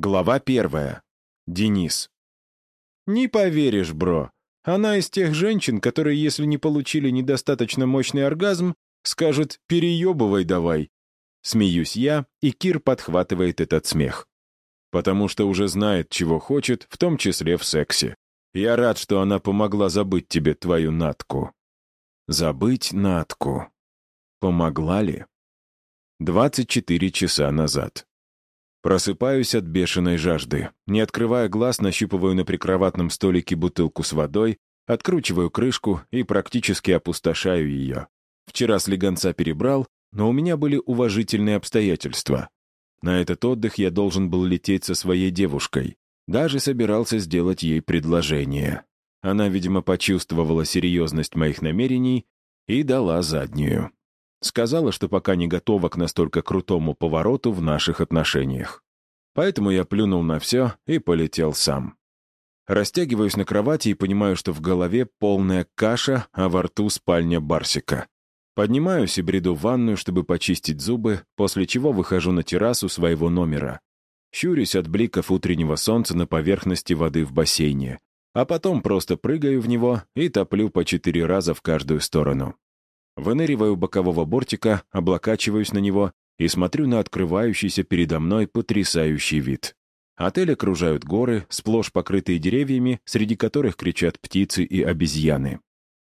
Глава первая. Денис. «Не поверишь, бро. Она из тех женщин, которые, если не получили недостаточно мощный оргазм, скажут «переебывай давай». Смеюсь я, и Кир подхватывает этот смех. Потому что уже знает, чего хочет, в том числе в сексе. Я рад, что она помогла забыть тебе твою Натку. Забыть Натку. Помогла ли? 24 часа назад. Просыпаюсь от бешеной жажды. Не открывая глаз, нащупываю на прикроватном столике бутылку с водой, откручиваю крышку и практически опустошаю ее. Вчера слегонца перебрал, но у меня были уважительные обстоятельства. На этот отдых я должен был лететь со своей девушкой. Даже собирался сделать ей предложение. Она, видимо, почувствовала серьезность моих намерений и дала заднюю. Сказала, что пока не готова к настолько крутому повороту в наших отношениях. Поэтому я плюнул на все и полетел сам. Растягиваюсь на кровати и понимаю, что в голове полная каша, а во рту спальня Барсика. Поднимаюсь и бреду в ванную, чтобы почистить зубы, после чего выхожу на террасу своего номера. Щурюсь от бликов утреннего солнца на поверхности воды в бассейне, а потом просто прыгаю в него и топлю по четыре раза в каждую сторону. Выныриваю бокового бортика, облокачиваюсь на него и смотрю на открывающийся передо мной потрясающий вид. Отель окружают горы, сплошь покрытые деревьями, среди которых кричат птицы и обезьяны.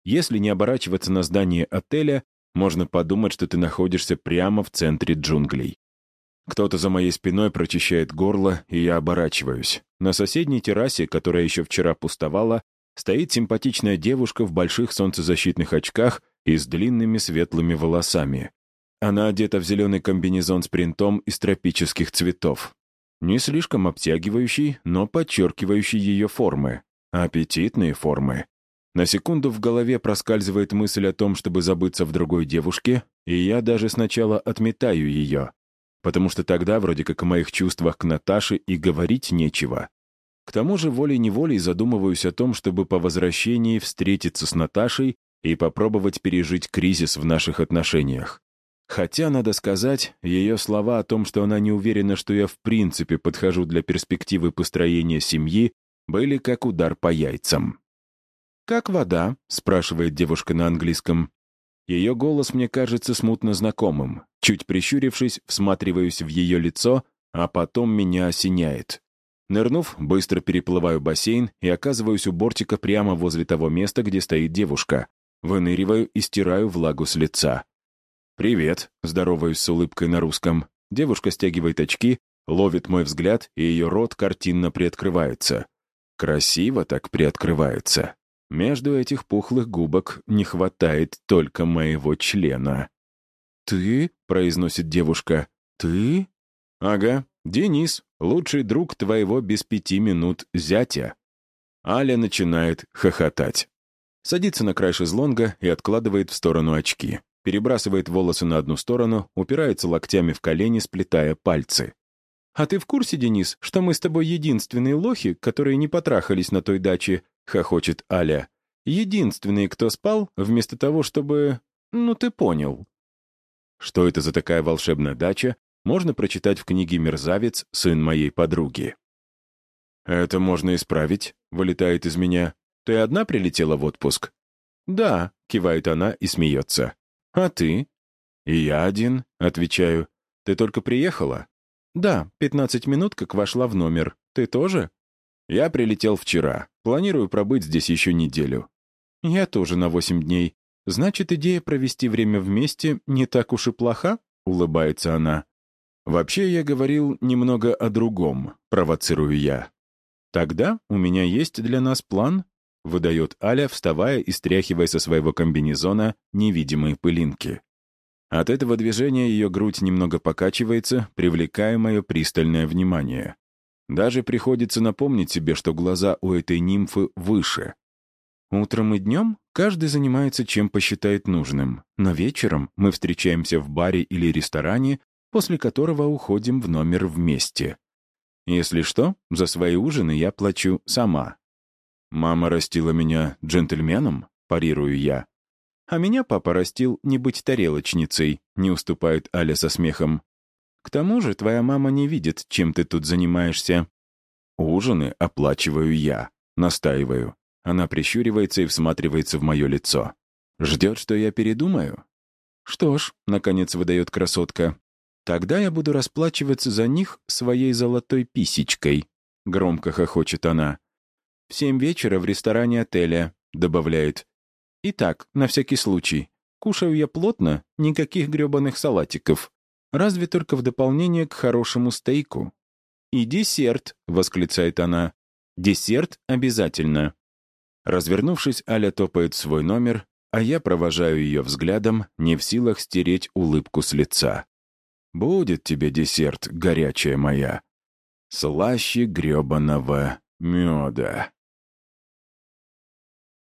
Если не оборачиваться на здание отеля, можно подумать, что ты находишься прямо в центре джунглей. Кто-то за моей спиной прочищает горло, и я оборачиваюсь. На соседней террасе, которая еще вчера пустовала, стоит симпатичная девушка в больших солнцезащитных очках и с длинными светлыми волосами. Она одета в зеленый комбинезон с принтом из тропических цветов. Не слишком обтягивающий, но подчеркивающий ее формы. Аппетитные формы. На секунду в голове проскальзывает мысль о том, чтобы забыться в другой девушке, и я даже сначала отметаю ее. Потому что тогда вроде как о моих чувствах к Наташе и говорить нечего. К тому же волей-неволей задумываюсь о том, чтобы по возвращении встретиться с Наташей и попробовать пережить кризис в наших отношениях. Хотя, надо сказать, ее слова о том, что она не уверена, что я в принципе подхожу для перспективы построения семьи, были как удар по яйцам. «Как вода?» — спрашивает девушка на английском. Ее голос мне кажется смутно знакомым. Чуть прищурившись, всматриваюсь в ее лицо, а потом меня осеняет. Нырнув, быстро переплываю бассейн и оказываюсь у бортика прямо возле того места, где стоит девушка. Выныриваю и стираю влагу с лица. «Привет», — здороваюсь с улыбкой на русском. Девушка стягивает очки, ловит мой взгляд, и ее рот картинно приоткрывается. Красиво так приоткрывается. Между этих пухлых губок не хватает только моего члена. «Ты?» — произносит девушка. «Ты?» «Ага, Денис, лучший друг твоего без пяти минут зятя». Аля начинает хохотать. Садится на край шезлонга и откладывает в сторону очки. Перебрасывает волосы на одну сторону, упирается локтями в колени, сплетая пальцы. «А ты в курсе, Денис, что мы с тобой единственные лохи, которые не потрахались на той даче?» — хохочет Аля. «Единственные, кто спал, вместо того, чтобы... Ну, ты понял». Что это за такая волшебная дача, можно прочитать в книге «Мерзавец. Сын моей подруги». «Это можно исправить», — вылетает из меня. «Ты одна прилетела в отпуск?» «Да», — кивает она и смеется. «А ты?» «И я один», — отвечаю. «Ты только приехала?» «Да, 15 минут, как вошла в номер. Ты тоже?» «Я прилетел вчера. Планирую пробыть здесь еще неделю». «Я тоже на 8 дней. Значит, идея провести время вместе не так уж и плоха?» — улыбается она. «Вообще, я говорил немного о другом», — провоцирую я. «Тогда у меня есть для нас план», выдает Аля, вставая и стряхивая со своего комбинезона невидимые пылинки. От этого движения ее грудь немного покачивается, привлекая мое пристальное внимание. Даже приходится напомнить себе, что глаза у этой нимфы выше. Утром и днем каждый занимается чем посчитает нужным, но вечером мы встречаемся в баре или ресторане, после которого уходим в номер вместе. Если что, за свои ужины я плачу сама. «Мама растила меня джентльменом?» — парирую я. «А меня папа растил не быть тарелочницей», — не уступает Аля со смехом. К тому же твоя мама не видит, чем ты тут занимаешься. Ужины оплачиваю я, настаиваю. Она прищуривается и всматривается в мое лицо. Ждет, что я передумаю? Что ж, наконец выдает красотка. Тогда я буду расплачиваться за них своей золотой писечкой. Громко хохочет она. В семь вечера в ресторане отеля, добавляет. Итак, на всякий случай. Кушаю я плотно, никаких грёбаных салатиков. Разве только в дополнение к хорошему стейку. «И десерт», — восклицает она. «Десерт обязательно». Развернувшись, Аля топает свой номер, а я провожаю ее взглядом, не в силах стереть улыбку с лица. «Будет тебе десерт, горячая моя. Слаще грёбаного меда».